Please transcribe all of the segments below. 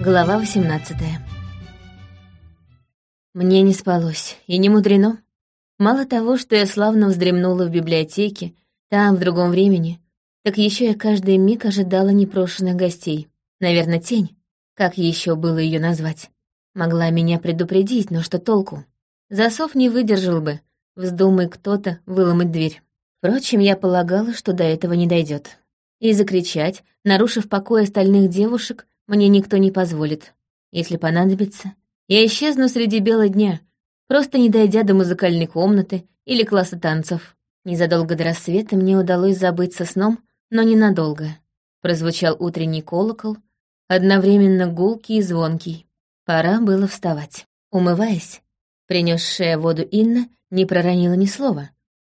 Глава 18 Мне не спалось, и не мудрено. Мало того, что я славно вздремнула в библиотеке, там, в другом времени, так еще я каждый миг ожидала непрошенных гостей. Наверное, тень, как еще было ее назвать, могла меня предупредить, но что толку? Засов не выдержал бы, вздумай кто-то выломать дверь. Впрочем, я полагала, что до этого не дойдет. И закричать, нарушив покой остальных девушек, мне никто не позволит. Если понадобится, я исчезну среди бела дня, просто не дойдя до музыкальной комнаты или класса танцев. Незадолго до рассвета мне удалось забыться сном, но ненадолго. Прозвучал утренний колокол, одновременно гулкий и звонкий. Пора было вставать. Умываясь, принесшая воду Инна не проронила ни слова.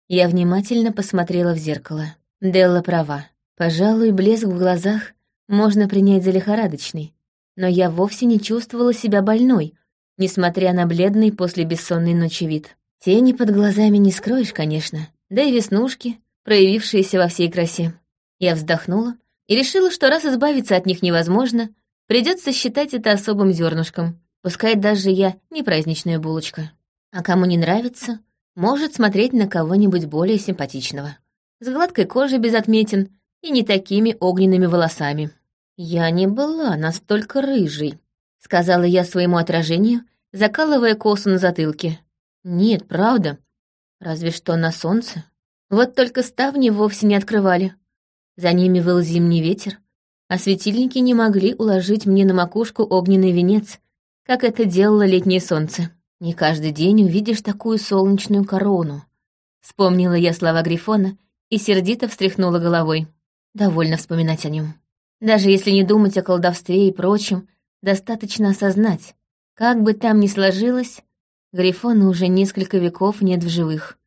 Я внимательно посмотрела в зеркало. Делла права. Пожалуй, блеск в глазах можно принять за лихорадочный, но я вовсе не чувствовала себя больной, несмотря на бледный после бессонной ночи вид. Тени под глазами не скроешь, конечно, да и веснушки, проявившиеся во всей красе. Я вздохнула и решила, что раз избавиться от них невозможно, придется считать это особым зернышком, пускай даже я не праздничная булочка. А кому не нравится, может смотреть на кого-нибудь более симпатичного. С гладкой кожей без отметин и не такими огненными волосами. «Я не была настолько рыжей», — сказала я своему отражению, закалывая косу на затылке. «Нет, правда. Разве что на солнце. Вот только ставни вовсе не открывали. За ними выл зимний ветер, а светильники не могли уложить мне на макушку огненный венец, как это делало летнее солнце. Не каждый день увидишь такую солнечную корону. Вспомнила я слова Грифона и сердито встряхнула головой. Довольно вспоминать о нем. Даже если не думать о колдовстве и прочем, достаточно осознать, как бы там ни сложилось, Грифона уже несколько веков нет в живых.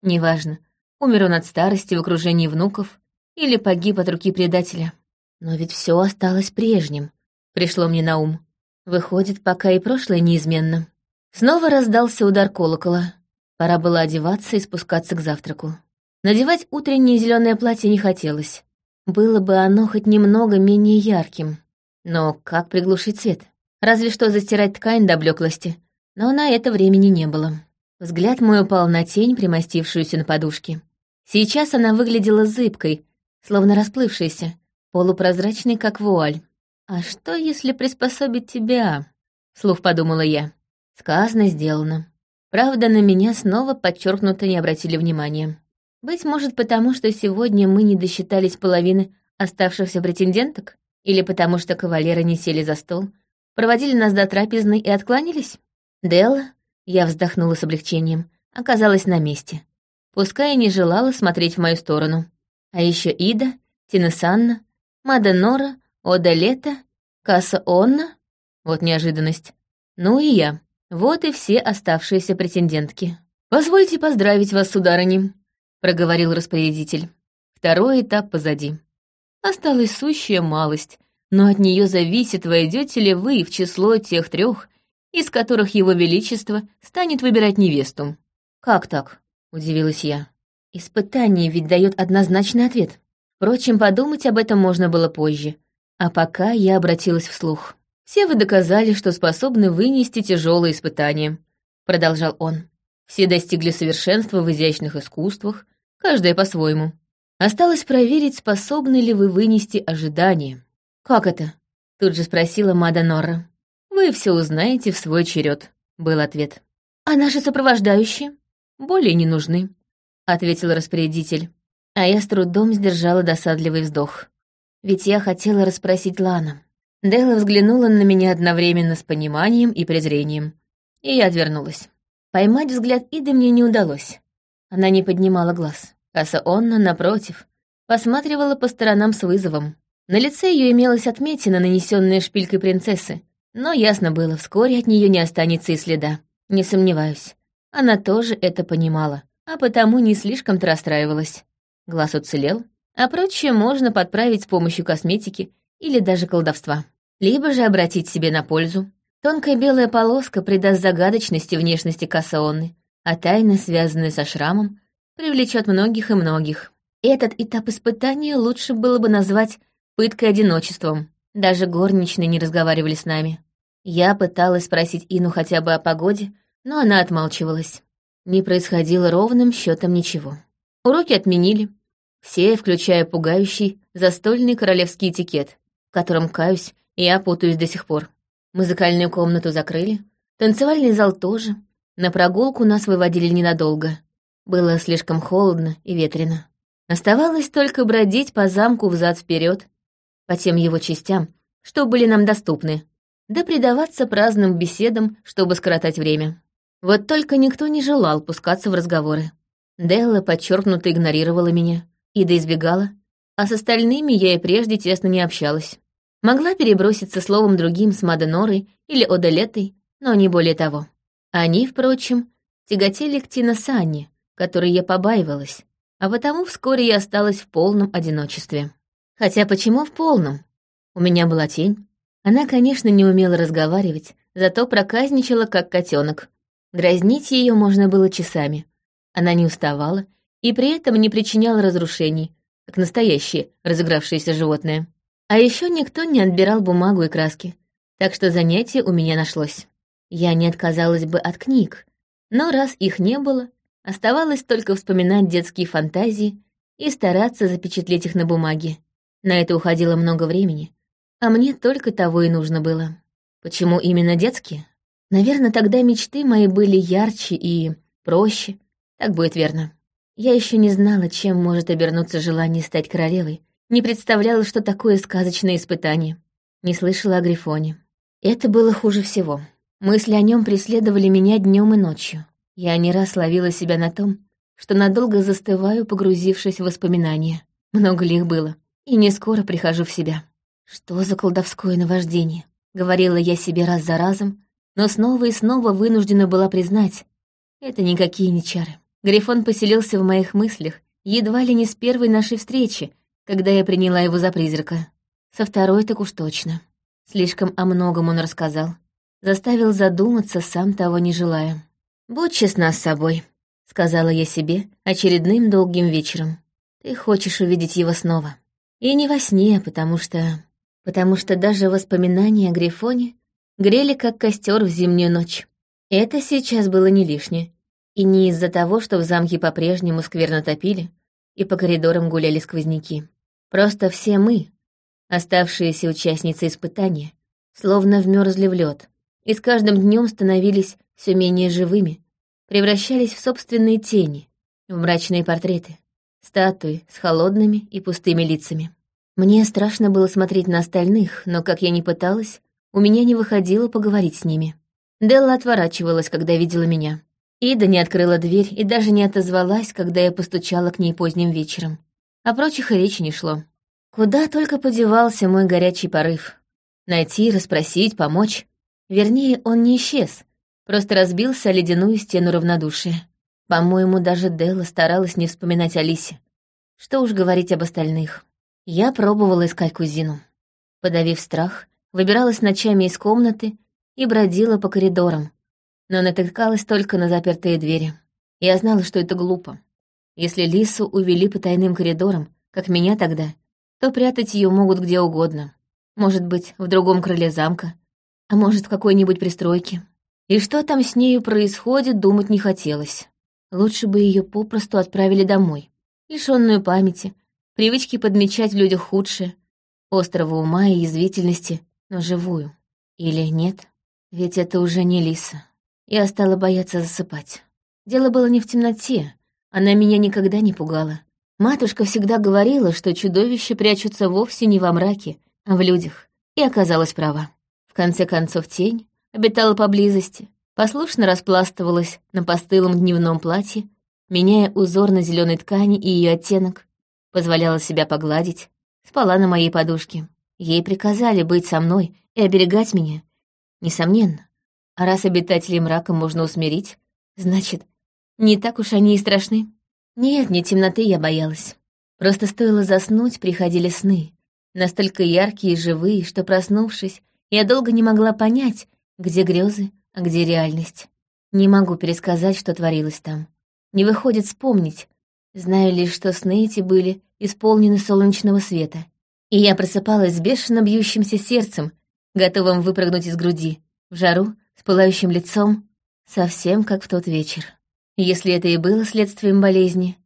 Неважно, умер он от старости в окружении внуков или погиб от руки предателя. Но ведь все осталось прежним, пришло мне на ум. Выходит, пока и прошлое неизменно. Снова раздался удар колокола. Пора было одеваться и спускаться к завтраку. Надевать утреннее зеленое платье не хотелось. Было бы оно хоть немного менее ярким. Но как приглушить свет? Разве что застирать ткань до блеклости. Но на это времени не было. Взгляд мой упал на тень, примостившуюся на подушке. Сейчас она выглядела зыбкой, словно расплывшейся, полупрозрачной, как вуаль. «А что, если приспособить тебя?» — слух подумала я. Сказано, сделано. Правда, на меня снова подчеркнуто не обратили внимания. Быть может, потому что сегодня мы не досчитались половины оставшихся претенденток? Или потому что кавалеры не сели за стол, проводили нас до трапезной и откланялись? Делла, я вздохнула с облегчением, оказалась на месте. Пускай и не желала смотреть в мою сторону. А еще Ида, Тина Санна, Мада Нора, Ода Лето, Касса Онна. Вот неожиданность. Ну и я. Вот и все оставшиеся претендентки. «Позвольте поздравить вас, сударыни», проговорил распорядитель. Второй этап позади. Осталась сущая малость, но от нее зависит, войдете ли вы в число тех трех, из которых его величество станет выбирать невесту. Как так? удивилась я. Испытание ведь дает однозначный ответ. Впрочем, подумать об этом можно было позже. А пока я обратилась вслух. «Все вы доказали, что способны вынести тяжелые испытания», — продолжал он. «Все достигли совершенства в изящных искусствах, каждая по-своему. Осталось проверить, способны ли вы вынести ожидания. «Как это?» — тут же спросила Мада Норра. «Вы все узнаете в свой черед», — был ответ. «А наши сопровождающие?» «Более не нужны», — ответил распорядитель. А я с трудом сдержала досадливый вздох. Ведь я хотела расспросить Лана. Делла взглянула на меня одновременно с пониманием и презрением. И я отвернулась. Поймать взгляд Иды мне не удалось. Она не поднимала глаз. Каса Онна, напротив, посматривала по сторонам с вызовом. На лице ее имелась отметина, нанесенная шпилькой принцессы, но ясно было, вскоре от нее не останется и следа. Не сомневаюсь. Она тоже это понимала, а потому не слишком-то расстраивалась. Глаз уцелел, а прочее можно подправить с помощью косметики или даже колдовства. Либо же обратить себе на пользу. Тонкая белая полоска придаст загадочности внешности Кассаонны, а тайна, связанная со шрамом, привлечет многих и многих. Этот этап испытания лучше было бы назвать пыткой одиночеством. Даже горничные не разговаривали с нами. Я пыталась спросить Ину хотя бы о погоде, но она отмалчивалась. Не происходило ровным счетом ничего. Уроки отменили. Все, включая пугающий, застольный королевский этикет, в котором, каюсь, я путаюсь до сих пор. Музыкальную комнату закрыли, танцевальный зал тоже. На прогулку нас выводили ненадолго. Было слишком холодно и ветрено. Оставалось только бродить по замку взад вперед, по тем его частям, что были нам доступны, да предаваться праздным беседам, чтобы скоротать время. Вот только никто не желал пускаться в разговоры. Делла подчеркнуто игнорировала меня, Ида избегала, а с остальными я и прежде тесно не общалась. Могла переброситься словом другим с Маденорой или Оделетой, но не более того. Они, впрочем, тяготели к Тина Санне, которой я побаивалась, а потому вскоре я осталась в полном одиночестве. Хотя почему в полном? У меня была тень. Она, конечно, не умела разговаривать, зато проказничала, как котенок. Дразнить ее можно было часами. Она не уставала и при этом не причиняла разрушений, как настоящее разыгравшееся животное. А еще никто не отбирал бумагу и краски, так что занятие у меня нашлось. Я не отказалась бы от книг, но раз их не было, оставалось только вспоминать детские фантазии и стараться запечатлеть их на бумаге. На это уходило много времени, а мне только того и нужно было. Почему именно детские? Наверное, тогда мечты мои были ярче и проще. Так будет верно. Я еще не знала, чем может обернуться желание стать королевой, не представляла, что такое сказочное испытание. Не слышала о Грифоне. Это было хуже всего. Мысли о нем преследовали меня днем и ночью. Я не раз ловила себя на том, что надолго застываю, погрузившись в воспоминания. Много ли их было. И не скоро прихожу в себя. Что за колдовское наваждение? Говорила я себе раз за разом, но снова и снова вынуждена была признать, это никакие не чары. Грифон поселился в моих мыслях едва ли не с первой нашей встречи, когда я приняла его за призрака. Со второй так уж точно. Слишком о многом он рассказал. Заставил задуматься, сам того не желая. «Будь честна с собой», — сказала я себе очередным долгим вечером. «Ты хочешь увидеть его снова. И не во сне, потому что... Потому что даже воспоминания о Грифоне грели как костер в зимнюю ночь. Это сейчас было не лишнее. И не из-за того, что в замке по-прежнему скверно топили, и по коридорам гуляли сквозняки. Просто все мы, оставшиеся участницы испытания, словно вмерзли в лед, и с каждым днем становились все менее живыми, превращались в собственные тени, в мрачные портреты, статуи с холодными и пустыми лицами. Мне страшно было смотреть на остальных, но, как я ни пыталась, у меня не выходило поговорить с ними. Делла отворачивалась, когда видела меня. Ида не открыла дверь и даже не отозвалась, когда я постучала к ней поздним вечером. О прочих и речи не шло. Куда только подевался мой горячий порыв. Найти, расспросить, помочь. Вернее, он не исчез, просто разбился о ледяную стену равнодушия. По-моему, даже Делла старалась не вспоминать Алисе. Что уж говорить об остальных. Я пробовала искать кузину. Подавив страх, выбиралась ночами из комнаты и бродила по коридорам, но натыкалась только на запертые двери. Я знала, что это глупо. Если Лису увели по тайным коридорам, как меня тогда, то прятать ее могут где угодно. Может быть, в другом крыле замка, а может, в какой-нибудь пристройке. И что там с нею происходит, думать не хотелось. Лучше бы ее попросту отправили домой, лишенную памяти, привычки подмечать в людях худшее, острого ума и язвительности, но живую. Или нет? Ведь это уже не Лиса. Я стала бояться засыпать. Дело было не в темноте, она меня никогда не пугала. Матушка всегда говорила, что чудовища прячутся вовсе не во мраке, а в людях, и оказалась права. В конце концов, тень обитала поблизости, послушно распластывалась на постылом дневном платье, меняя узор на зеленой ткани и ее оттенок, позволяла себя погладить, спала на моей подушке. Ей приказали быть со мной и оберегать меня. Несомненно. А раз обитателей мрака можно усмирить, значит, не так уж они и страшны. Нет, не темноты я боялась. Просто стоило заснуть, приходили сны. Настолько яркие и живые, что, проснувшись, я долго не могла понять, где грезы, а где реальность. Не могу пересказать, что творилось там. Не выходит вспомнить, Знаю лишь, что сны эти были исполнены солнечного света. И я просыпалась с бешено бьющимся сердцем, готовым выпрыгнуть из груди, в жару, с пылающим лицом, совсем как в тот вечер. Если это и было следствием болезни,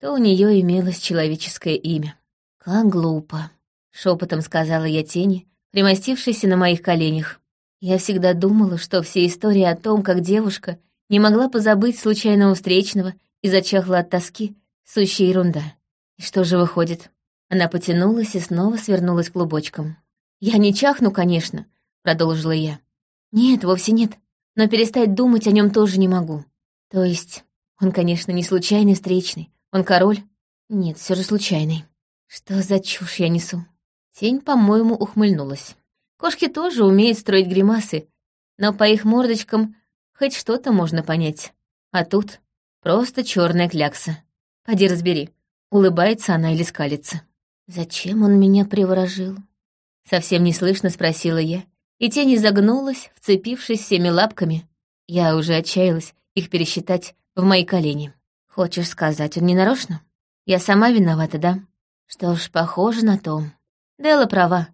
то у нее имелось человеческое имя. «Как глупо», — шепотом сказала я тени, примостившейся на моих коленях. Я всегда думала, что все истории о том, как девушка не могла позабыть случайного встречного и зачахла от тоски, сущая ерунда. И что же выходит? Она потянулась и снова свернулась клубочком. «Я не чахну, конечно», — продолжила я. «Нет, вовсе нет. Но перестать думать о нем тоже не могу. То есть, он, конечно, не случайный встречный. Он король? Нет, все же случайный. Что за чушь я несу?» Тень, по-моему, ухмыльнулась. Кошки тоже умеют строить гримасы, но по их мордочкам хоть что-то можно понять. А тут просто черная клякса. Поди разбери, улыбается она или скалится. «Зачем он меня приворожил?» Совсем неслышно спросила я, и тень изогнулась, вцепившись всеми лапками. Я уже отчаялась их пересчитать в мои колени. «Хочешь сказать, он не нарочно? Я сама виновата, да? Что ж, похоже на то. Дела права.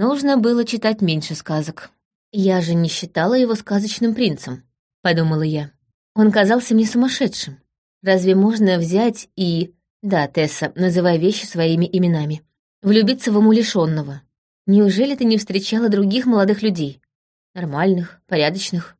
Нужно было читать меньше сказок. Я же не считала его сказочным принцем, подумала я. Он казался мне сумасшедшим. Разве можно взять и... Да, Тесса, называй вещи своими именами. Влюбиться в умалишенного. Неужели ты не встречала других молодых людей? Нормальных, порядочных?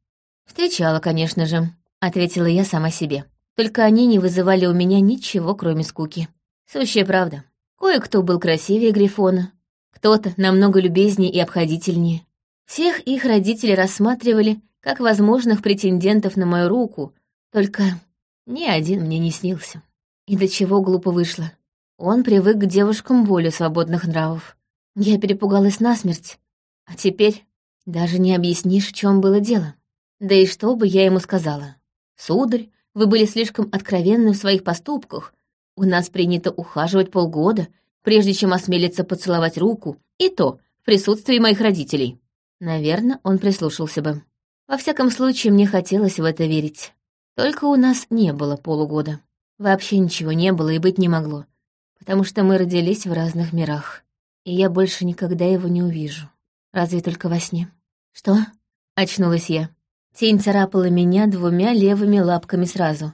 Встречала, конечно же, ответила я сама себе. Только они не вызывали у меня ничего, кроме скуки. Сущая правда. Кое-кто был красивее Грифона, кто-то намного любезнее и обходительнее. Всех их родители рассматривали как возможных претендентов на мою руку, только ни один мне не снился. И до чего глупо вышло. Он привык к девушкам более свободных нравов. Я перепугалась насмерть. А теперь даже не объяснишь, в чем было дело. Да и что бы я ему сказала? Сударь, вы были слишком откровенны в своих поступках. У нас принято ухаживать полгода, прежде чем осмелиться поцеловать руку, и то в присутствии моих родителей. Наверное, он прислушался бы. Во всяком случае, мне хотелось в это верить. Только у нас не было полугода. Вообще ничего не было и быть не могло, потому что мы родились в разных мирах, и я больше никогда его не увижу. Разве только во сне. «Что?» — очнулась я. Тень царапала меня двумя левыми лапками сразу.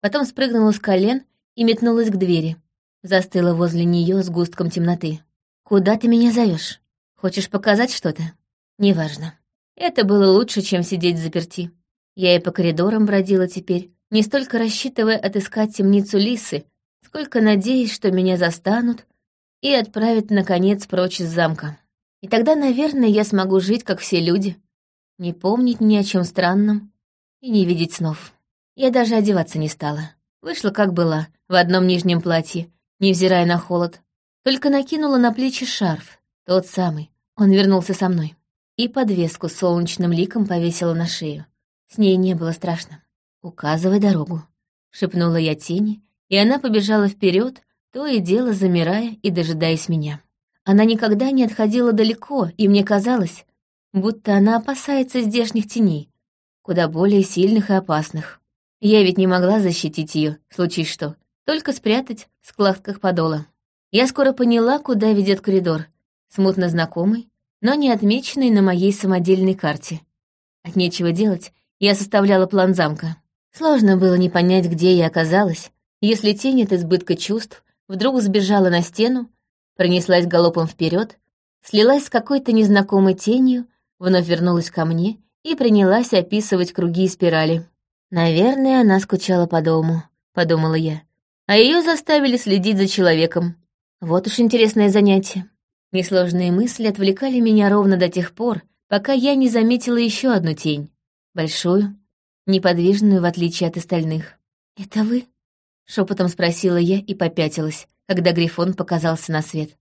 Потом спрыгнула с колен и метнулась к двери застыла возле нее с густком темноты. «Куда ты меня зовешь? Хочешь показать что-то?» «Неважно. Это было лучше, чем сидеть заперти. Я и по коридорам бродила теперь, не столько рассчитывая отыскать темницу Лисы, сколько надеясь, что меня застанут и отправят, наконец, прочь из замка. И тогда, наверное, я смогу жить, как все люди, не помнить ни о чем странном и не видеть снов. Я даже одеваться не стала. Вышла, как была, в одном нижнем платье, невзирая на холод. Только накинула на плечи шарф, тот самый. Он вернулся со мной. И подвеску с солнечным ликом повесила на шею. С ней не было страшно. «Указывай дорогу», — шепнула я тени, и она побежала вперед, то и дело замирая и дожидаясь меня. Она никогда не отходила далеко, и мне казалось, будто она опасается здешних теней, куда более сильных и опасных. Я ведь не могла защитить ее, случись что, только спрятать в складках подола. Я скоро поняла, куда ведет коридор, смутно знакомый, но не отмеченный на моей самодельной карте. От нечего делать, я составляла план замка. Сложно было не понять, где я оказалась, если тень от избытка чувств вдруг сбежала на стену, пронеслась галопом вперед, слилась с какой-то незнакомой тенью, вновь вернулась ко мне и принялась описывать круги и спирали. «Наверное, она скучала по дому», — подумала я а ее заставили следить за человеком. Вот уж интересное занятие. Несложные мысли отвлекали меня ровно до тех пор, пока я не заметила еще одну тень. Большую, неподвижную, в отличие от остальных. «Это вы?» — шепотом спросила я и попятилась, когда Грифон показался на свет.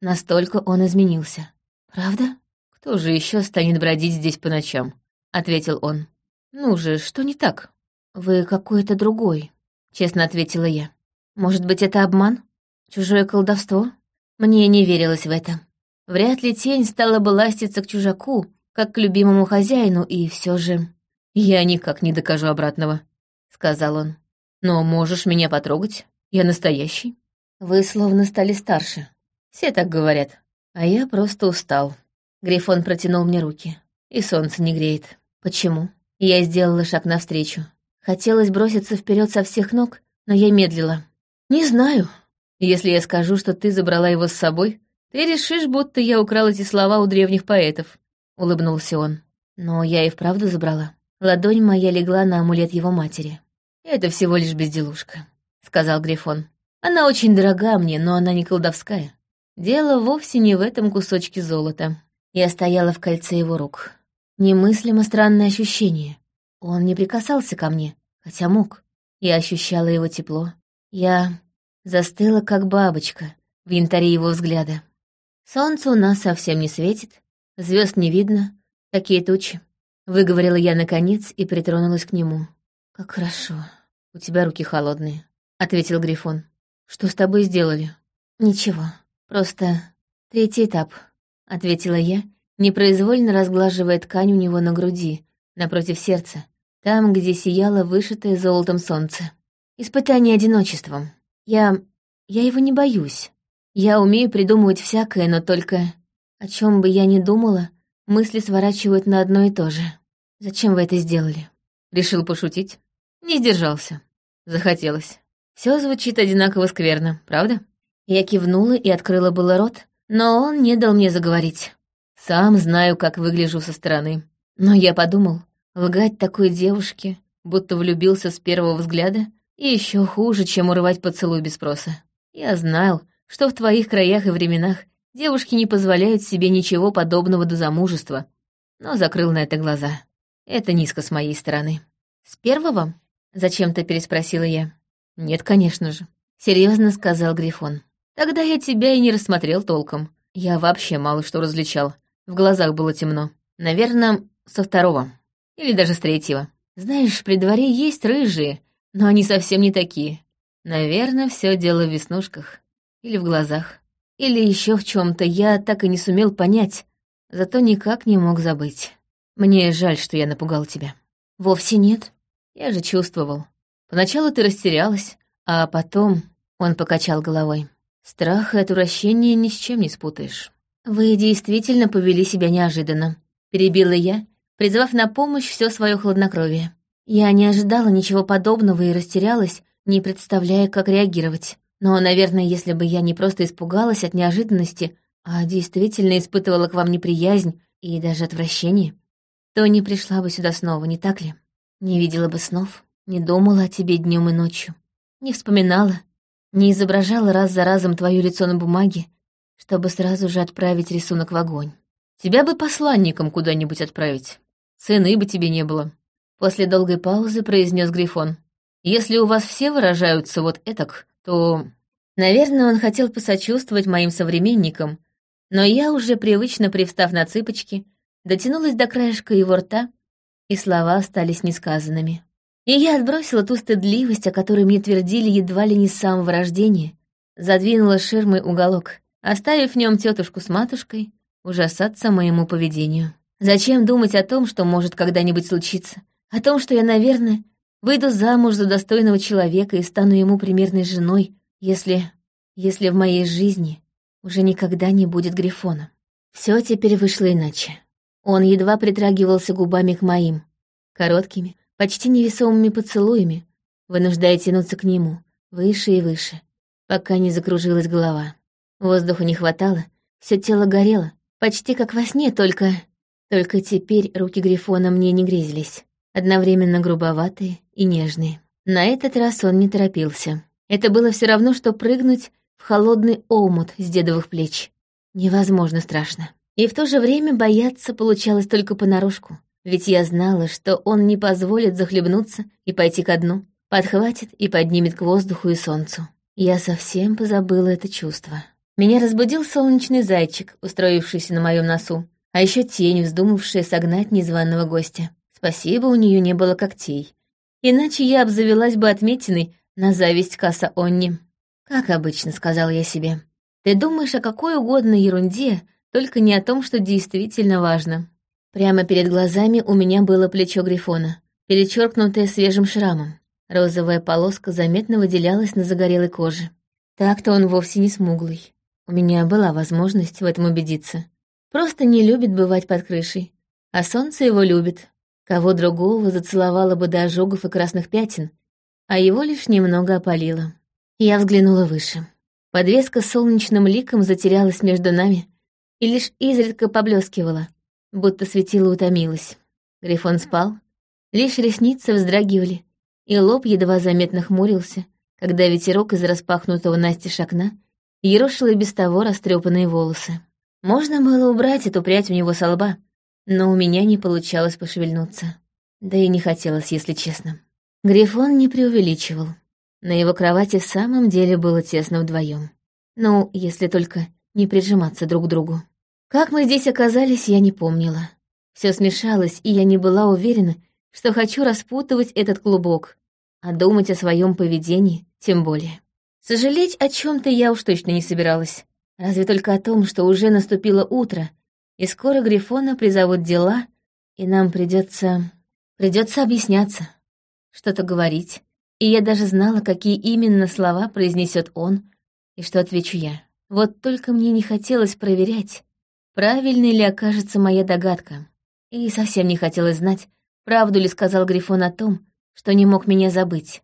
Настолько он изменился. «Правда?» «Кто же еще станет бродить здесь по ночам?» — ответил он. «Ну же, что не так?» «Вы какой-то другой», — честно ответила я. Может быть, это обман? Чужое колдовство? Мне не верилось в это. Вряд ли тень стала бы ластиться к чужаку, как к любимому хозяину, и все же... «Я никак не докажу обратного», — сказал он. «Но можешь меня потрогать? Я настоящий». «Вы словно стали старше. Все так говорят. А я просто устал. Грифон протянул мне руки. И солнце не греет. Почему? Я сделала шаг навстречу. Хотелось броситься вперед со всех ног, но я медлила. Не знаю. Если я скажу, что ты забрала его с собой, ты решишь, будто я украл эти слова у древних поэтов. Улыбнулся он. Но я и вправду забрала. Ладонь моя легла на амулет его матери. «Это всего лишь безделушка», — сказал Грифон. «Она очень дорога мне, но она не колдовская. Дело вовсе не в этом кусочке золота». Я стояла в кольце его рук. Немыслимо странное ощущение. Он не прикасался ко мне, хотя мог. Я ощущала его тепло. Я застыла, как бабочка, в янтаре его взгляда. Солнце у нас совсем не светит, звезд не видно, такие тучи. Выговорила я наконец и притронулась к нему. «Как хорошо. У тебя руки холодные», — ответил Грифон. «Что с тобой сделали?» «Ничего. Просто третий этап», — ответила я, непроизвольно разглаживая ткань у него на груди, напротив сердца, там, где сияло вышитое золотом солнце. «Испытание одиночеством. Я... я его не боюсь. Я умею придумывать всякое, но только... О чем бы я ни думала, Мысли сворачивают на одно и то же. Зачем вы это сделали? Решил пошутить? Не сдержался. Захотелось. Все звучит одинаково скверно, правда? Я кивнула и открыла было рот, но он не дал мне заговорить. Сам знаю, как выгляжу со стороны. Но я подумал, лгать такой девушке, будто влюбился с первого взгляда, и еще хуже, чем урывать поцелуй без спроса. Я знал, что в твоих краях и временах Девушки не позволяют себе ничего подобного до замужества, но закрыл на это глаза. Это низко с моей стороны. «С первого?» — зачем-то переспросила я. «Нет, конечно же», — серьезно сказал Грифон. «Тогда я тебя и не рассмотрел толком. Я вообще мало что различал. В глазах было темно. Наверное, со второго. Или даже с третьего. Знаешь, при дворе есть рыжие, но они совсем не такие. Наверное, все дело в веснушках. Или в глазах. Или еще в чем-то я так и не сумел понять, зато никак не мог забыть. Мне жаль, что я напугал тебя. Вовсе нет. Я же чувствовал. Поначалу ты растерялась, а потом он покачал головой. Страх и отвращение ни с чем не спутаешь. Вы действительно повели себя неожиданно. Перебила я, призвав на помощь все свое хладнокровие. Я не ожидала ничего подобного и растерялась, не представляя, как реагировать. Но, наверное, если бы я не просто испугалась от неожиданности, а действительно испытывала к вам неприязнь и даже отвращение, то не пришла бы сюда снова, не так ли? Не видела бы снов, не думала о тебе днем и ночью, не вспоминала, не изображала раз за разом твое лицо на бумаге, чтобы сразу же отправить рисунок в огонь. Тебя бы посланником куда-нибудь отправить. Цены бы тебе не было. После долгой паузы произнес Грифон. Если у вас все выражаются вот этак, то, наверное, он хотел посочувствовать моим современникам, но я уже привычно привстав на цыпочки, дотянулась до краешка его рта, и слова остались несказанными. И я отбросила ту стыдливость, о которой мне твердили едва ли не с самого рождения, задвинула ширмой уголок, оставив в нем тетушку с матушкой ужасаться моему поведению. Зачем думать о том, что может когда-нибудь случиться? О том, что я, наверное, Выйду замуж за достойного человека и стану ему примерной женой, если... если в моей жизни уже никогда не будет Грифона. Все теперь вышло иначе. Он едва притрагивался губами к моим, короткими, почти невесомыми поцелуями, вынуждая тянуться к нему, выше и выше, пока не закружилась голова. Воздуху не хватало, все тело горело, почти как во сне, только... Только теперь руки Грифона мне не грезились одновременно грубоватые и нежные. На этот раз он не торопился. Это было все равно, что прыгнуть в холодный омут с дедовых плеч. Невозможно страшно. И в то же время бояться получалось только понарошку. Ведь я знала, что он не позволит захлебнуться и пойти ко дну, подхватит и поднимет к воздуху и солнцу. Я совсем позабыла это чувство. Меня разбудил солнечный зайчик, устроившийся на моем носу, а еще тень, вздумавшая согнать незваного гостя. Спасибо, у нее не было когтей. Иначе я обзавелась бы отметиной на зависть Касса Онни. Как обычно, сказал я себе. Ты думаешь о какой угодно ерунде, только не о том, что действительно важно. Прямо перед глазами у меня было плечо Грифона, перечеркнутое свежим шрамом. Розовая полоска заметно выделялась на загорелой коже. Так-то он вовсе не смуглый. У меня была возможность в этом убедиться. Просто не любит бывать под крышей, а солнце его любит. Кого другого зацеловало бы до ожогов и красных пятен, а его лишь немного опалило. Я взглянула выше. Подвеска с солнечным ликом затерялась между нами и лишь изредка поблескивала, будто светило утомилось. Грифон спал, лишь ресницы вздрагивали, и лоб едва заметно хмурился, когда ветерок из распахнутого настежь окна ерошил и без того растрепанные волосы. Можно было убрать эту прядь у него со лба, но у меня не получалось пошевельнуться. Да и не хотелось, если честно. Грифон не преувеличивал. На его кровати в самом деле было тесно вдвоем. Ну, если только не прижиматься друг к другу. Как мы здесь оказались, я не помнила. Все смешалось, и я не была уверена, что хочу распутывать этот клубок, а думать о своем поведении тем более. Сожалеть о чем-то я уж точно не собиралась. Разве только о том, что уже наступило утро, и скоро Грифона призовут дела, и нам придется... придется объясняться, что-то говорить. И я даже знала, какие именно слова произнесет он, и что отвечу я. Вот только мне не хотелось проверять, правильной ли окажется моя догадка. И совсем не хотелось знать, правду ли сказал Грифон о том, что не мог меня забыть.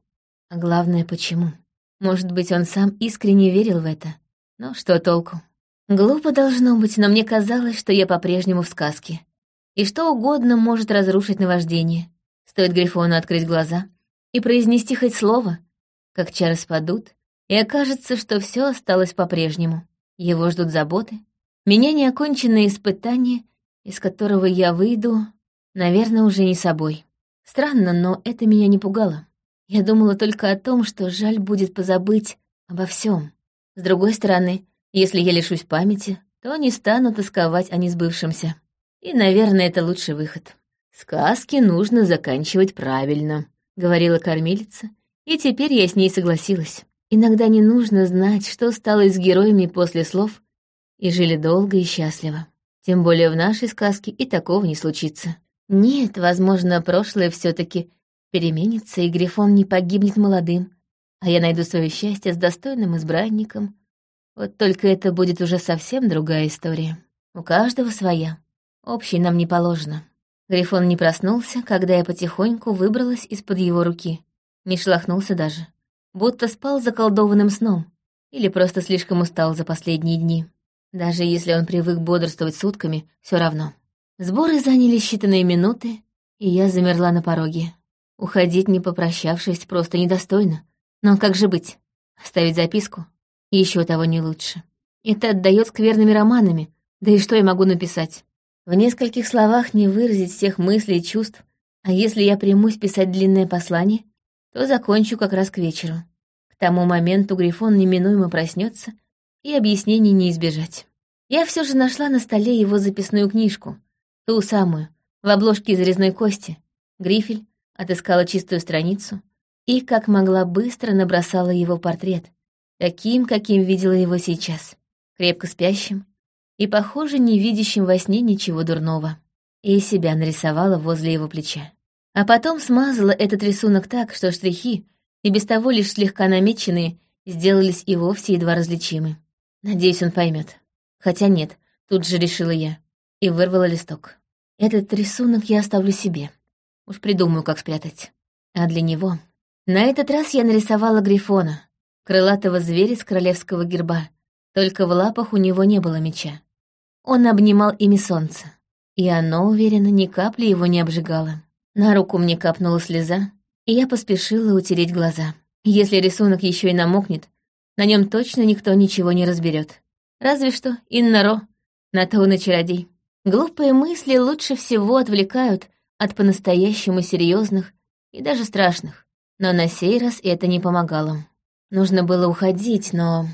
А главное, почему. Может быть, он сам искренне верил в это. Но что толку? Глупо должно быть, но мне казалось, что я по-прежнему в сказке. И что угодно может разрушить наваждение. Стоит Грифону открыть глаза и произнести хоть слово, как чары спадут, и окажется, что все осталось по-прежнему. Его ждут заботы, меня неоконченное испытание, из которого я выйду, наверное, уже не собой. Странно, но это меня не пугало. Я думала только о том, что жаль будет позабыть обо всем. С другой стороны, если я лишусь памяти, то не стану тосковать о несбывшемся. И, наверное, это лучший выход. «Сказки нужно заканчивать правильно», — говорила кормилица, и теперь я с ней согласилась. Иногда не нужно знать, что стало с героями после слов, и жили долго и счастливо. Тем более в нашей сказке и такого не случится. Нет, возможно, прошлое все таки переменится, и Грифон не погибнет молодым, а я найду свое счастье с достойным избранником. Вот только это будет уже совсем другая история. У каждого своя. Общей нам не положено. Грифон не проснулся, когда я потихоньку выбралась из-под его руки. Не шлахнулся даже. Будто спал заколдованным сном. Или просто слишком устал за последние дни. Даже если он привык бодрствовать сутками, все равно. Сборы заняли считанные минуты, и я замерла на пороге. Уходить, не попрощавшись, просто недостойно. Но как же быть? Оставить записку? Еще того не лучше. Это отдает скверными романами. Да и что я могу написать? В нескольких словах не выразить всех мыслей и чувств, а если я примусь писать длинное послание, то закончу как раз к вечеру. К тому моменту Грифон неминуемо проснется, и объяснений не избежать. Я все же нашла на столе его записную книжку, ту самую, в обложке из резной кости, грифель, отыскала чистую страницу и, как могла, быстро набросала его портрет, таким, каким видела его сейчас, крепко спящим и, похоже, не видящим во сне ничего дурного. И себя нарисовала возле его плеча. А потом смазала этот рисунок так, что штрихи, и без того лишь слегка намеченные, сделались и вовсе едва различимы. Надеюсь, он поймет. Хотя нет, тут же решила я. И вырвала листок. Этот рисунок я оставлю себе. Уж придумаю, как спрятать. А для него... На этот раз я нарисовала Грифона, крылатого зверя с королевского герба. Только в лапах у него не было меча. Он обнимал ими солнце. И оно, уверенно, ни капли его не обжигало. На руку мне капнула слеза, и я поспешила утереть глаза. Если рисунок еще и намокнет, на нем точно никто ничего не разберет. Разве что Инна Ро, на то он и чародей. Глупые мысли лучше всего отвлекают от по-настоящему серьезных и даже страшных. Но на сей раз это не помогало. Нужно было уходить, но...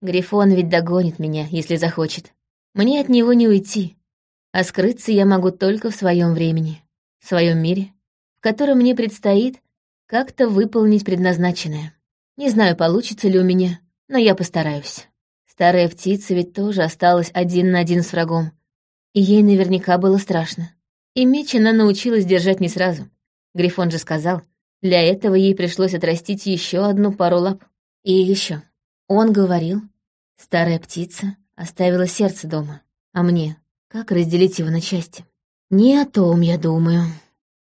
Грифон ведь догонит меня, если захочет. Мне от него не уйти. А скрыться я могу только в своем времени, в своем мире, в котором мне предстоит как-то выполнить предназначенное. Не знаю, получится ли у меня, но я постараюсь. Старая птица ведь тоже осталась один на один с врагом, и ей наверняка было страшно. И меч она научилась держать не сразу. Грифон же сказал, для этого ей пришлось отрастить еще одну пару лап. И еще. Он говорил, Старая птица оставила сердце дома, а мне как разделить его на части? Не о том, я думаю.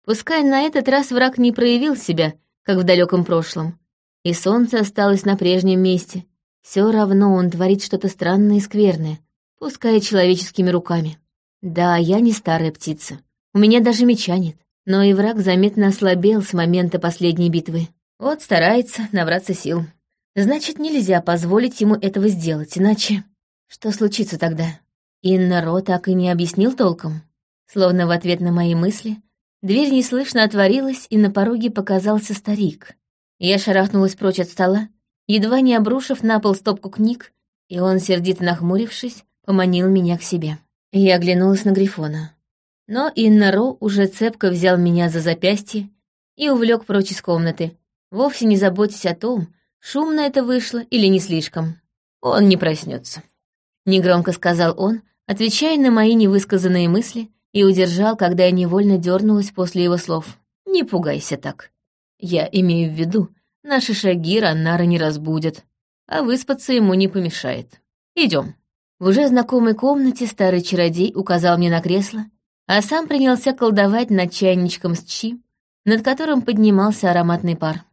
Пускай на этот раз враг не проявил себя, как в далеком прошлом, и солнце осталось на прежнем месте. Все равно он творит что-то странное и скверное, пускай человеческими руками. Да, я не старая птица. У меня даже меча нет. Но и враг заметно ослабел с момента последней битвы. Вот старается набраться сил. Значит, нельзя позволить ему этого сделать, иначе... Что случится тогда? Инна Ро так и не объяснил толком. Словно в ответ на мои мысли, дверь неслышно отворилась, и на пороге показался старик. Я шарахнулась прочь от стола, едва не обрушив на пол стопку книг, и он, сердито нахмурившись, поманил меня к себе. Я оглянулась на Грифона. Но Инна Ро уже цепко взял меня за запястье и увлек прочь из комнаты, вовсе не заботясь о том, шумно это вышло или не слишком. Он не проснется. Негромко сказал он, отвечая на мои невысказанные мысли, и удержал, когда я невольно дернулась после его слов. «Не пугайся так. Я имею в виду, наши шаги Раннара не разбудят, а выспаться ему не помешает. Идем. В уже знакомой комнате старый чародей указал мне на кресло, а сам принялся колдовать над чайничком с чи, над которым поднимался ароматный пар.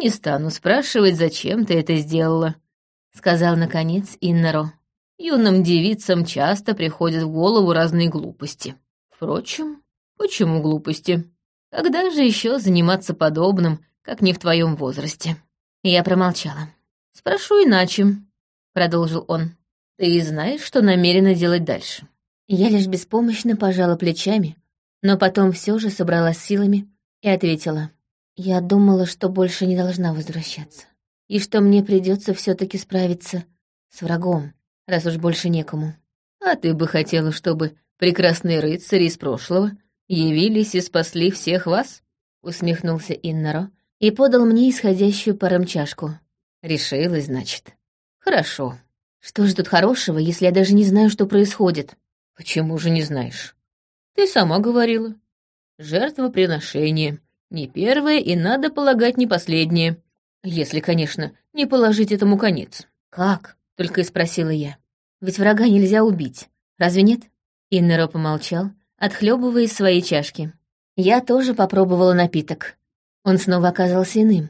«Не стану спрашивать, зачем ты это сделала», — сказал, наконец, Иннаро. Юным девицам часто приходят в голову разные глупости. Впрочем, почему глупости? Когда же еще заниматься подобным, как не в твоем возрасте? Я промолчала. Спрошу иначе, продолжил он. Ты знаешь, что намерена делать дальше? Я лишь беспомощно пожала плечами, но потом все же собралась силами и ответила. Я думала, что больше не должна возвращаться, и что мне придется все-таки справиться с врагом, раз уж больше некому. А ты бы хотела, чтобы прекрасные рыцари из прошлого явились и спасли всех вас?» — усмехнулся Иннаро и подал мне исходящую паром чашку. «Решилась, значит. Хорошо. Что же тут хорошего, если я даже не знаю, что происходит?» «Почему же не знаешь?» «Ты сама говорила. Жертвоприношение. Не первое и, надо полагать, не последнее. Если, конечно, не положить этому конец». «Как?» — только и спросила я. Ведь врага нельзя убить. Разве нет? Иннеро помолчал, отхлебывая из своей чашки. Я тоже попробовала напиток. Он снова оказался иным.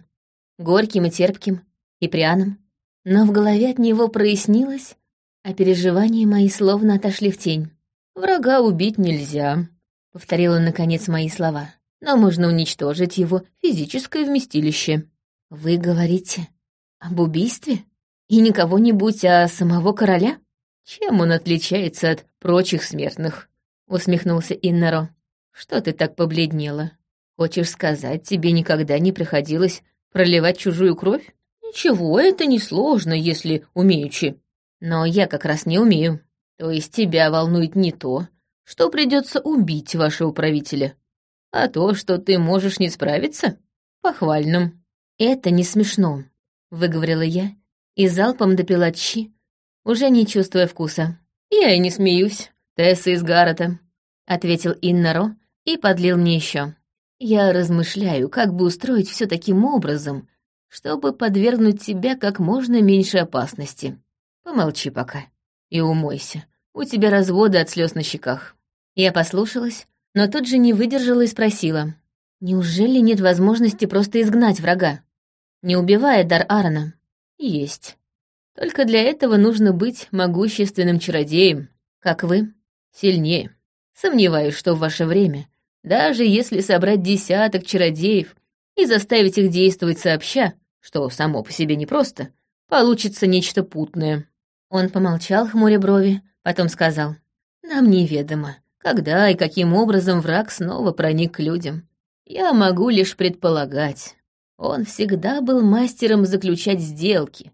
Горьким и терпким, и пряным. Но в голове от него прояснилось, а переживания мои словно отошли в тень. «Врага убить нельзя», — повторила наконец мои слова. «Но можно уничтожить его физическое вместилище». «Вы говорите об убийстве? И не кого-нибудь, а самого короля?» «Чем он отличается от прочих смертных?» — усмехнулся Иннаро. «Что ты так побледнела? Хочешь сказать, тебе никогда не приходилось проливать чужую кровь? Ничего, это несложно, если умеючи. Но я как раз не умею. То есть тебя волнует не то, что придется убить вашего правителя, а то, что ты можешь не справиться, похвальным». «Это не смешно», — выговорила я и залпом допила щи, уже не чувствуя вкуса. «Я и не смеюсь, Тесса из Гаррета», — ответил Иннаро и подлил мне еще. «Я размышляю, как бы устроить все таким образом, чтобы подвергнуть тебя как можно меньше опасности. Помолчи пока и умойся. У тебя разводы от слез на щеках». Я послушалась, но тут же не выдержала и спросила. «Неужели нет возможности просто изгнать врага, не убивая дар Аарона?» «Есть. Только для этого нужно быть могущественным чародеем, как вы, сильнее. Сомневаюсь, что в ваше время, даже если собрать десяток чародеев и заставить их действовать сообща, что само по себе непросто, получится нечто путное». Он помолчал, хмуря брови, потом сказал, «Нам неведомо, когда и каким образом враг снова проник к людям. Я могу лишь предполагать. Он всегда был мастером заключать сделки,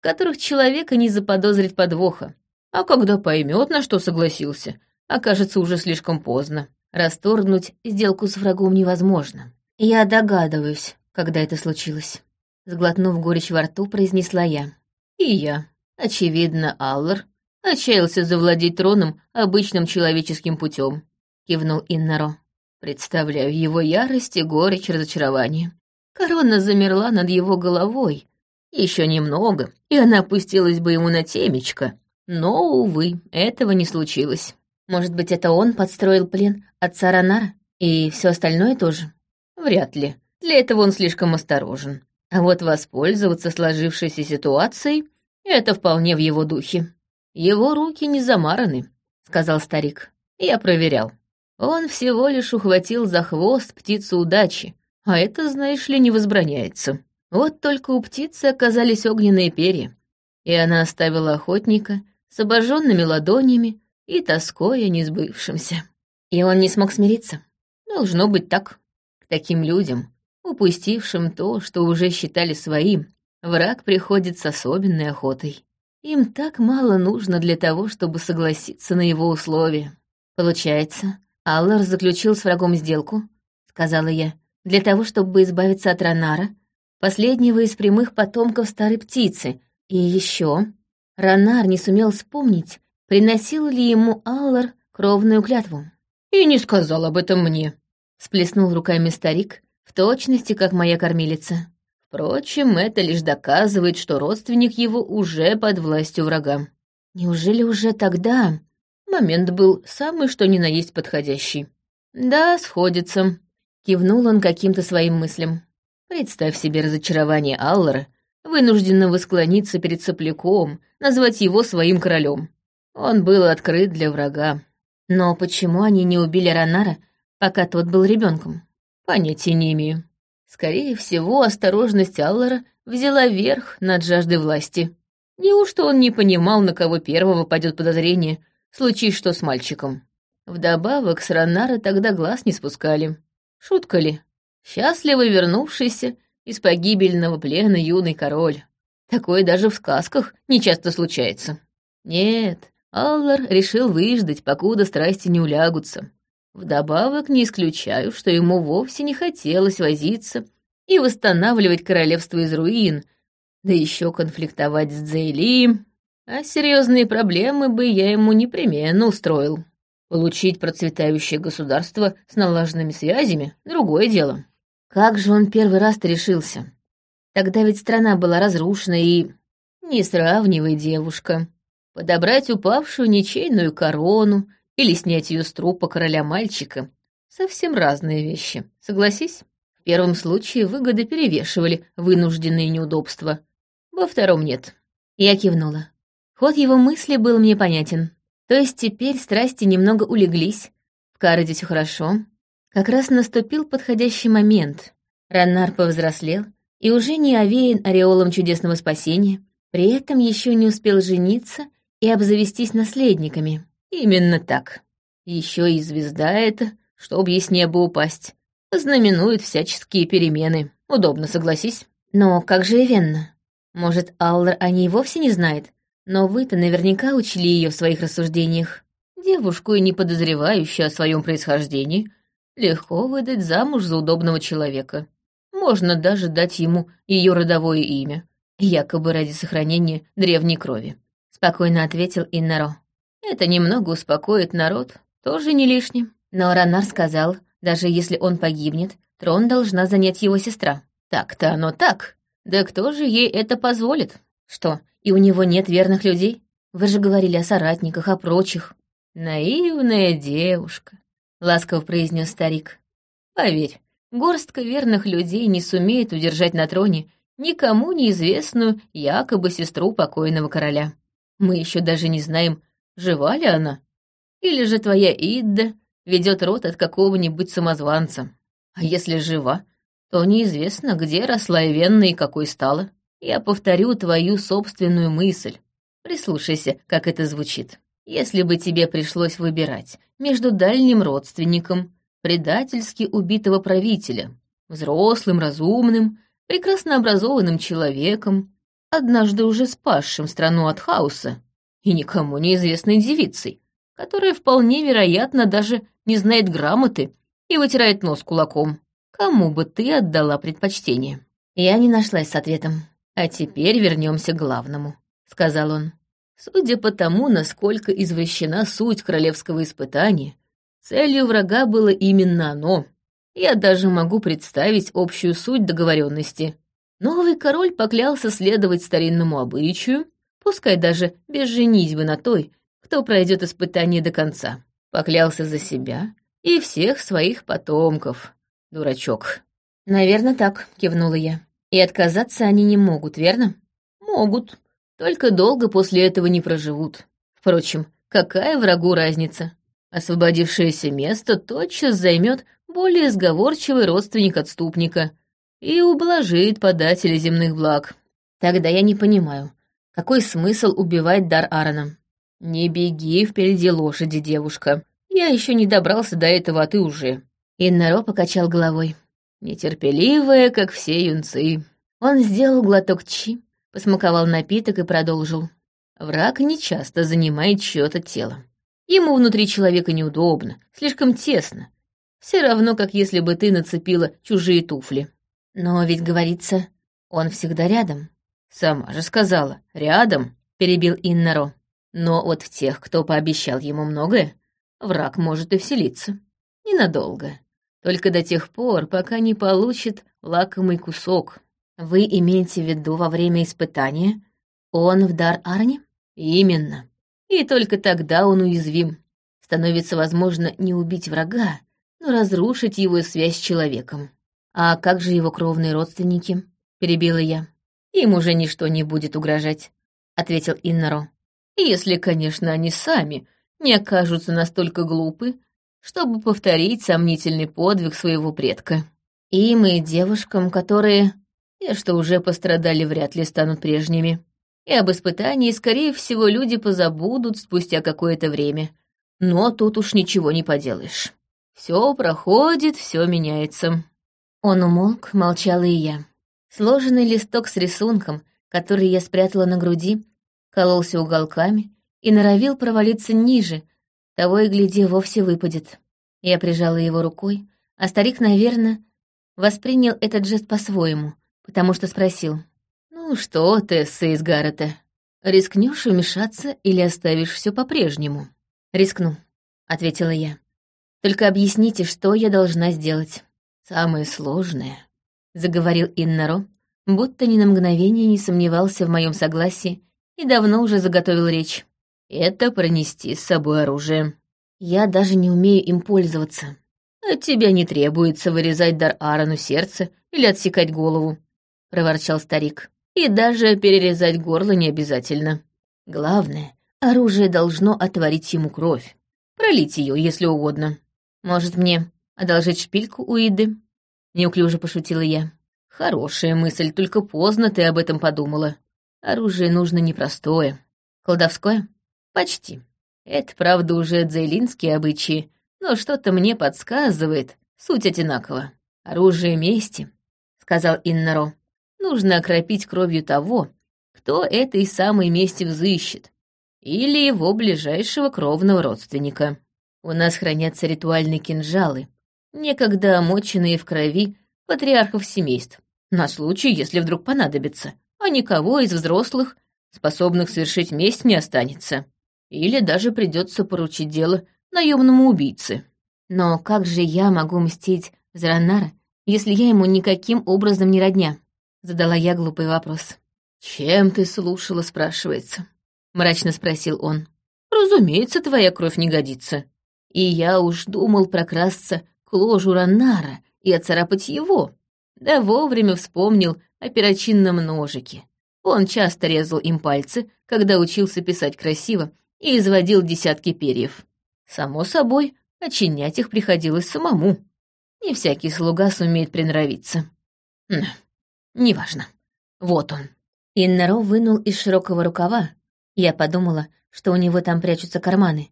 которых человека не заподозрит подвоха. А когда поймет, на что согласился, окажется уже слишком поздно. Расторгнуть сделку с врагом невозможно. Я догадываюсь, когда это случилось. Сглотнув горечь во рту, произнесла я. И я. Очевидно, Аллар отчаялся завладеть троном обычным человеческим путем, кивнул Иннаро. Представляю его ярость и горечь разочарования. Корона замерла над его головой, Еще немного, и она опустилась бы ему на темечко. Но, увы, этого не случилось. Может быть, это он подстроил плен отца Ранара? И все остальное тоже? Вряд ли. Для этого он слишком осторожен. А вот воспользоваться сложившейся ситуацией — это вполне в его духе. Его руки не замараны, — сказал старик. Я проверял. Он всего лишь ухватил за хвост птицу удачи, а это, знаешь ли, не возбраняется. Вот только у птицы оказались огненные перья, и она оставила охотника с обожженными ладонями и тоской о несбывшемся. И он не смог смириться. Должно быть так. К таким людям, упустившим то, что уже считали своим, враг приходит с особенной охотой. Им так мало нужно для того, чтобы согласиться на его условия. Получается, Аллар заключил с врагом сделку, сказала я, для того, чтобы избавиться от Ранара, последнего из прямых потомков старой птицы, и еще Ранар не сумел вспомнить, приносил ли ему Аллар кровную клятву. «И не сказал об этом мне», — сплеснул руками старик, в точности, как моя кормилица. Впрочем, это лишь доказывает, что родственник его уже под властью врага. Неужели уже тогда момент был самый что ни на есть подходящий? Да, сходится. Кивнул он каким-то своим мыслям. Представь себе разочарование Аллара, вынужденного склониться перед сопляком, назвать его своим королем. Он был открыт для врага. Но почему они не убили Ранара, пока тот был ребенком? Понятия не имею. Скорее всего, осторожность Аллара взяла верх над жаждой власти. Неужто он не понимал, на кого первого падет подозрение, случись что с мальчиком? Вдобавок с Ранара тогда глаз не спускали. Шутка ли? Счастливо вернувшийся из погибельного плена юный король. Такое даже в сказках нечасто случается. Нет, Аллар решил выждать, покуда страсти не улягутся. Вдобавок не исключаю, что ему вовсе не хотелось возиться и восстанавливать королевство из руин, да еще конфликтовать с Дзейли, а серьезные проблемы бы я ему непременно устроил. Получить процветающее государство с налаженными связями — другое дело. Как же он первый раз-то решился? Тогда ведь страна была разрушена и... Не сравнивай, девушка. Подобрать упавшую ничейную корону или снять ее с трупа короля мальчика — совсем разные вещи, согласись? В первом случае выгоды перевешивали вынужденные неудобства, во втором нет. Я кивнула. Ход его мысли был мне понятен. То есть теперь страсти немного улеглись, в Караде все хорошо. Как раз наступил подходящий момент. Раннар повзрослел и уже не овеян ореолом чудесного спасения, при этом еще не успел жениться и обзавестись наследниками. Именно так. Еще и звезда эта, чтобы ей с неба упасть, знаменует всяческие перемены. Удобно, согласись. Но как же Эвенна? Может, Аллар о ней вовсе не знает? Но вы-то наверняка учили ее в своих рассуждениях. Девушку, и не подозревающую о своем происхождении, легко выдать замуж за удобного человека. Можно даже дать ему ее родовое имя, якобы ради сохранения древней крови. Спокойно ответил Иннаро. Это немного успокоит народ, тоже не лишним. Но Ранар сказал, даже если он погибнет, трон должна занять его сестра. Так-то оно так. Да кто же ей это позволит? Что, и у него нет верных людей? Вы же говорили о соратниках, о прочих. Наивная девушка, ласково произнес старик. Поверь, горстка верных людей не сумеет удержать на троне никому неизвестную якобы сестру покойного короля. Мы еще даже не знаем, жива ли она? Или же твоя Идда ведет род от какого-нибудь самозванца? А если жива, то неизвестно, где росла Эвенна и какой стала. Я повторю твою собственную мысль. Прислушайся, как это звучит. Если бы тебе пришлось выбирать между дальним родственником, предательски убитого правителя, взрослым, разумным, прекрасно образованным человеком, однажды уже спасшим страну от хаоса, и никому неизвестной девицей, которая вполне вероятно даже не знает грамоты и вытирает нос кулаком. Кому бы ты отдала предпочтение? Я не нашлась с ответом. А теперь вернемся к главному, сказал он. Судя по тому, насколько извращена суть королевского испытания, целью врага было именно оно. Я даже могу представить общую суть договоренности. Новый король поклялся следовать старинному обычаю, пускай даже без женитьбы на той, кто пройдет испытание до конца. Поклялся за себя и всех своих потомков. Дурачок. «Наверное, так», — кивнула я. «И отказаться они не могут, верно?» «Могут. Только долго после этого не проживут. Впрочем, какая врагу разница? Освободившееся место тотчас займет более сговорчивый родственник отступника и ублажит подателя земных благ. Тогда я не понимаю, какой смысл убивать дар Аарона? Не беги впереди лошади, девушка. Я еще не добрался до этого, а ты уже. Иннаро покачал головой. Нетерпеливая, как все юнцы. Он сделал глоток чи, посмаковал напиток и продолжил. Враг нечасто занимает чье-то тело. Ему внутри человека неудобно, слишком тесно. Все равно, как если бы ты нацепила чужие туфли. Но ведь говорится, он всегда рядом. Сама же сказала, рядом, перебил Иннаро. Но вот в тех, кто пообещал ему многое, враг может и вселиться. Ненадолго. Только до тех пор, пока не получит лакомый кусок. Вы имеете в виду во время испытания? Он в дар Арни? Именно. И только тогда он уязвим. Становится возможно не убить врага, но разрушить его связь с человеком. А как же его кровные родственники? Перебила я. Им уже ничто не будет угрожать, ответил Иннаро. Если, конечно, они сами не окажутся настолько глупы, чтобы повторить сомнительный подвиг своего предка. Им и девушкам, которые, те, что уже пострадали, вряд ли станут прежними и об испытании, скорее всего, люди позабудут спустя какое-то время. Но тут уж ничего не поделаешь. Все проходит, все меняется. Он умолк, молчала и я. Сложенный листок с рисунком, который я спрятала на груди, кололся уголками и норовил провалиться ниже, того и гляди вовсе выпадет. Я прижала его рукой, а старик, наверное, воспринял этот жест по-своему, потому что спросил — «Ну что, Тесса из Гаррета, рискнешь вмешаться или оставишь все по-прежнему?» «Рискну», — ответила я. «Только объясните, что я должна сделать». «Самое сложное», — заговорил Иннаро, будто ни на мгновение не сомневался в моем согласии и давно уже заготовил речь. «Это пронести с собой оружие». «Я даже не умею им пользоваться». «От тебя не требуется вырезать дар Аарону сердце или отсекать голову», — проворчал старик. И даже перерезать горло не обязательно. Главное, оружие должно отварить ему кровь. Пролить ее, если угодно. Может, мне одолжить шпильку у Иды? Неуклюже пошутила я. Хорошая мысль, только поздно ты об этом подумала. Оружие нужно непростое. Колдовское? Почти. Это, правда, уже дзейлинские обычаи, но что-то мне подсказывает, суть одинакова. Оружие мести, — сказал Иннаро нужно окропить кровью того, кто этой самой мести взыщет, или его ближайшего кровного родственника. У нас хранятся ритуальные кинжалы, некогда омоченные в крови патриархов семейств, на случай, если вдруг понадобится, а никого из взрослых, способных совершить месть, не останется. Или даже придется поручить дело наемному убийце. Но как же я могу мстить за Ранара, если я ему никаким образом не родня? Задала я глупый вопрос. «Чем ты слушала?» — спрашивается. Мрачно спросил он. «Разумеется, твоя кровь не годится. И я уж думал прокрасться к ложу Ранара и оцарапать его. Да вовремя вспомнил о перочинном ножике. Он часто резал им пальцы, когда учился писать красиво и изводил десятки перьев. Само собой, очинять их приходилось самому. Не всякий слуга сумеет приноровиться. Неважно. Вот он. Иннаро вынул из широкого рукава. Я подумала, что у него там прячутся карманы.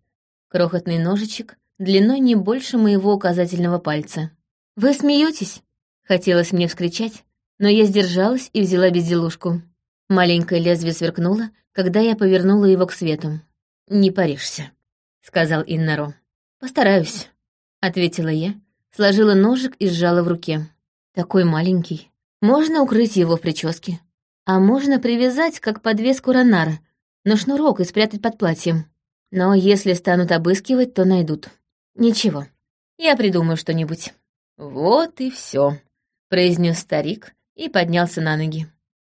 Крохотный ножичек, длиной не больше моего указательного пальца. «Вы смеетесь? Хотелось мне вскричать, но я сдержалась и взяла безделушку. Маленькое лезвие сверкнуло, когда я повернула его к свету. «Не паришься», — сказал Иннаро. «Постараюсь», — ответила я, сложила ножик и сжала в руке. «Такой маленький». Можно укрыть его в прическе. А можно привязать, как подвеску ранара, на шнурок и спрятать под платьем. Но если станут обыскивать, то найдут. Ничего, я придумаю что-нибудь. Вот и все, произнес старик и поднялся на ноги.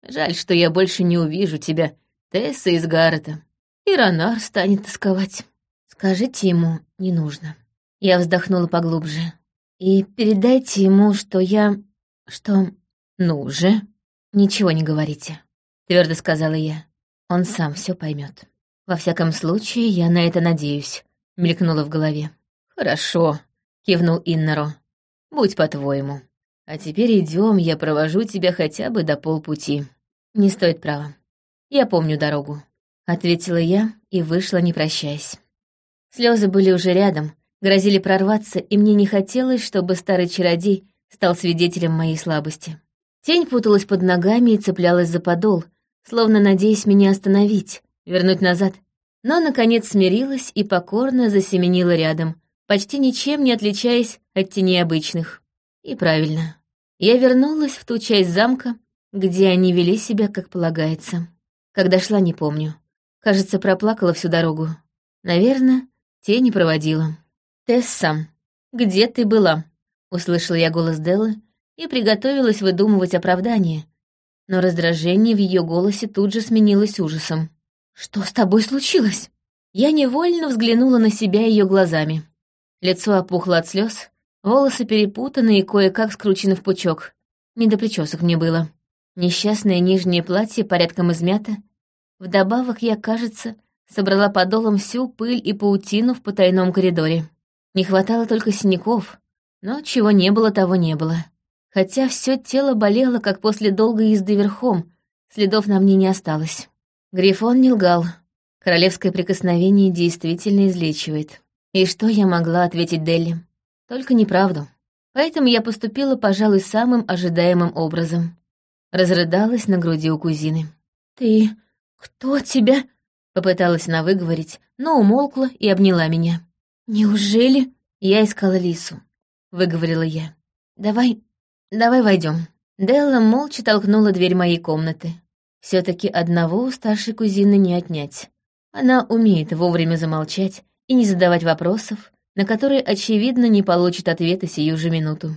«Жаль, что я больше не увижу тебя, Тесса из Гаррета. И Ронар станет тосковать. Скажите ему, не нужно». Я вздохнула поглубже. «И передайте ему, что я... что... ну же, ничего не говорите», — твердо сказала я. «Он сам все поймет. Во всяком случае, я на это надеюсь», — мелькнуло в голове. «Хорошо», — кивнул Иннеро. «Будь по-твоему. А теперь идем, я провожу тебя хотя бы до полпути». «Не стоит права. Я помню дорогу», — ответила я и вышла, не прощаясь. Слезы были уже рядом, грозили прорваться, и мне не хотелось, чтобы старый чародей стал свидетелем моей слабости. Тень путалась под ногами и цеплялась за подол, словно надеясь меня остановить, вернуть назад. Но, наконец, смирилась и покорно засеменила рядом, почти ничем не отличаясь от теней обычных. И правильно. Я вернулась в ту часть замка, где они вели себя, как полагается. Когда шла, не помню. Кажется, проплакала всю дорогу. Наверное, тени проводила. «Тесса, где ты была?» — услышала я голос Деллы и приготовилась выдумывать оправдание. Но раздражение в ее голосе тут же сменилось ужасом. «Что с тобой случилось?» Я невольно взглянула на себя ее глазами. Лицо опухло от слез, волосы перепутаны и кое-как скручены в пучок. Не до причесок мне было. Несчастное нижнее платье порядком измято. Вдобавок я, кажется, собрала подолом всю пыль и паутину в потайном коридоре. Не хватало только синяков, но чего не было, того не было. Хотя все тело болело, как после долгой езды верхом, следов на мне не осталось. Грифон не лгал. Королевское прикосновение действительно излечивает. И что я могла ответить Делли? Только неправду. Поэтому я поступила, пожалуй, самым ожидаемым образом. Разрыдалась на груди у кузины. «Ты... кто тебя...» Попыталась она выговорить, но умолкла и обняла меня. «Неужели?» Я искала Лису. Выговорила я. «Давай... давай войдем. Делла молча толкнула дверь моей комнаты. все таки одного у старшей кузины не отнять. Она умеет вовремя замолчать и не задавать вопросов, на которые, очевидно, не получит ответа сию же минуту.